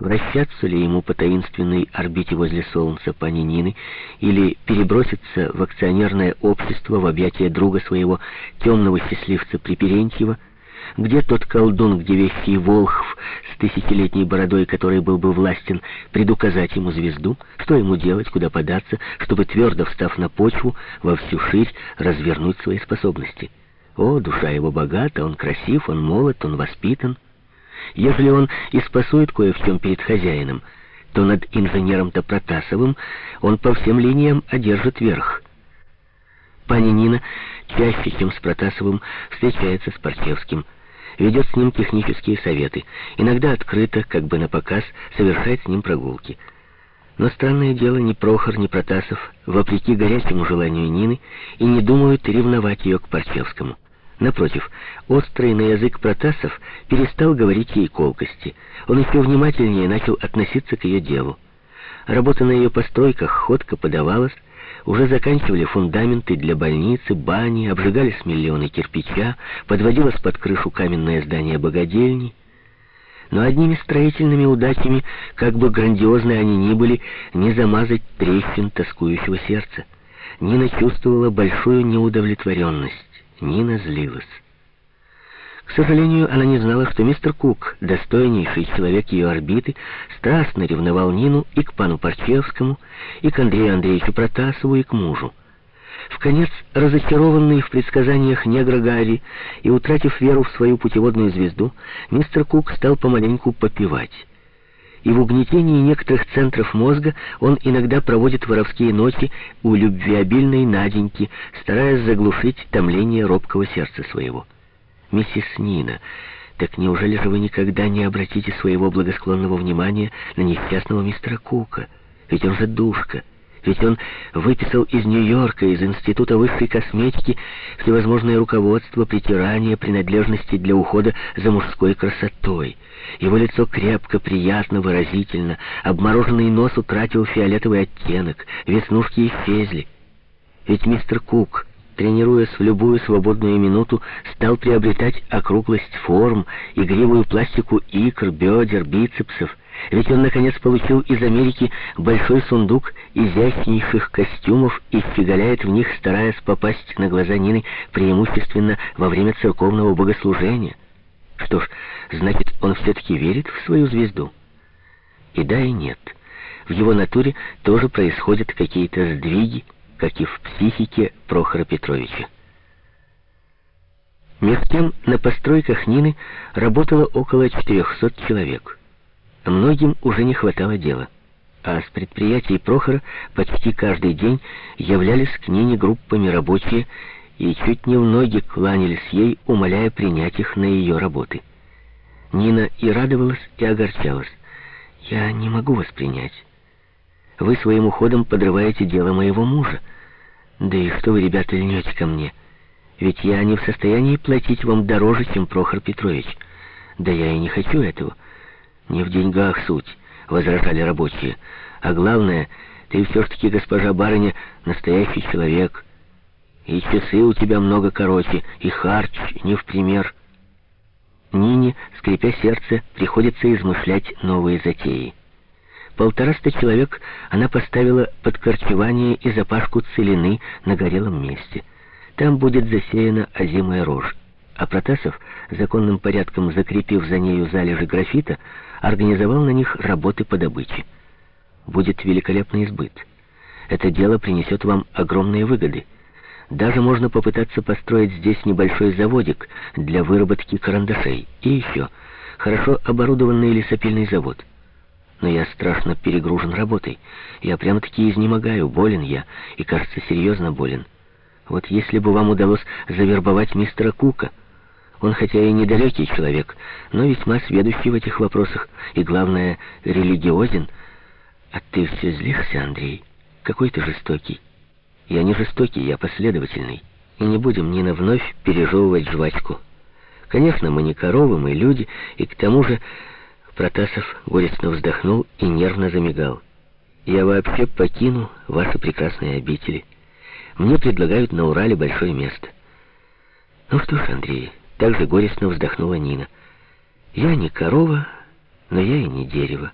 вращаться ли ему по таинственной орбите возле Солнца пани Нины или переброситься в акционерное общество в объятия друга своего темного счастливца Приперентьева, где тот колдун, где вещий Волхв с тысячелетней бородой, который был бы властен предуказать ему звезду, что ему делать, куда податься, чтобы, твердо встав на почву, во всю ширь развернуть свои способности. О, душа его богата, он красив, он молод, он воспитан. Если он и спасует кое в чем перед хозяином, то над инженером-то Протасовым он по всем линиям одержит верх. Пани Нина чаще, чем с Протасовым, встречается с Парчевским, ведет с ним технические советы, иногда открыто, как бы на показ, совершает с ним прогулки. Но странное дело, ни Прохор, ни Протасов, вопреки горячему желанию Нины, и не думают ревновать ее к Парчевскому. Напротив, острый на язык Протасов перестал говорить ей колкости. Он еще внимательнее начал относиться к ее делу. Работа на ее постройках ходко подавалась, уже заканчивали фундаменты для больницы, бани, обжигались миллионы кирпича, подводилось под крышу каменное здание богадельни. Но одними строительными удачами, как бы грандиозны они ни были, не замазать трещин тоскующего сердца. Нина чувствовала большую неудовлетворенность. Нина злилась. К сожалению, она не знала, что мистер Кук, достойнейший человек ее орбиты, страстно ревновал Нину и к пану Парчевскому, и к Андрею Андреевичу Протасову, и к мужу. В конец, разочарованный в предсказаниях негра Гарри и утратив веру в свою путеводную звезду, мистер Кук стал помаленьку попивать и в угнетении некоторых центров мозга он иногда проводит воровские ночи у любвеобильной Наденьки, стараясь заглушить томление робкого сердца своего. «Миссис Нина, так неужели же вы никогда не обратите своего благосклонного внимания на несчастного мистера Кука? Ведь он же душка». Ведь он выписал из Нью-Йорка, из Института высшей косметики, всевозможное руководство, притирания, принадлежности для ухода за мужской красотой. Его лицо крепко, приятно, выразительно, обмороженный нос утратил фиолетовый оттенок, веснушки исчезли. Ведь мистер Кук, тренируясь в любую свободную минуту, стал приобретать округлость форм, игривую пластику икр, бедер, бицепсов, ведь он, наконец, получил из Америки большой сундук изящнейших костюмов и щеголяет в них, стараясь попасть на глаза Нины преимущественно во время церковного богослужения. Что ж, значит, он все-таки верит в свою звезду? И да, и нет. В его натуре тоже происходят какие-то сдвиги, как и в психике Прохора Петровича. Между тем, на постройках Нины работало около 400 человек. Многим уже не хватало дела. А с предприятий Прохора почти каждый день являлись к Нине группами рабочие и чуть не в ноги кланялись ей, умоляя принять их на ее работы. Нина и радовалась, и огорчалась. «Я не могу вас принять. Вы своим уходом подрываете дело моего мужа. Да и что вы, ребята, льнете ко мне? Ведь я не в состоянии платить вам дороже, чем Прохор Петрович. Да я и не хочу этого». «Не в деньгах суть», — возражали рабочие. «А главное, ты все-таки, госпожа барыня, настоящий человек. И часы у тебя много короче, и харч не в пример». Нине, скрипя сердце, приходится измышлять новые затеи. Полтораста человек она поставила под корчевание и запашку целины на горелом месте. Там будет засеяна озимая рожь а Протасов, законным порядком закрепив за нею залежи графита, организовал на них работы по добыче. Будет великолепный избыт. Это дело принесет вам огромные выгоды. Даже можно попытаться построить здесь небольшой заводик для выработки карандашей. И еще, хорошо оборудованный лесопильный завод. Но я страшно перегружен работой. Я прямо-таки изнемогаю, болен я, и, кажется, серьезно болен. Вот если бы вам удалось завербовать мистера Кука... Он хотя и недалекий человек, но весьма сведущий в этих вопросах и, главное, религиозен. А ты все злишься, Андрей? Какой ты жестокий. Я не жестокий, я последовательный. И не будем, Нина, вновь пережевывать жвачку. Конечно, мы не коровы, мы люди, и к тому же... Протасов горестно вздохнул и нервно замигал. «Я вообще покину ваши прекрасные обители. Мне предлагают на Урале большое место». «Ну что ж, Андрей, также горестно вздохнула Нина. «Я не корова, но я и не дерево.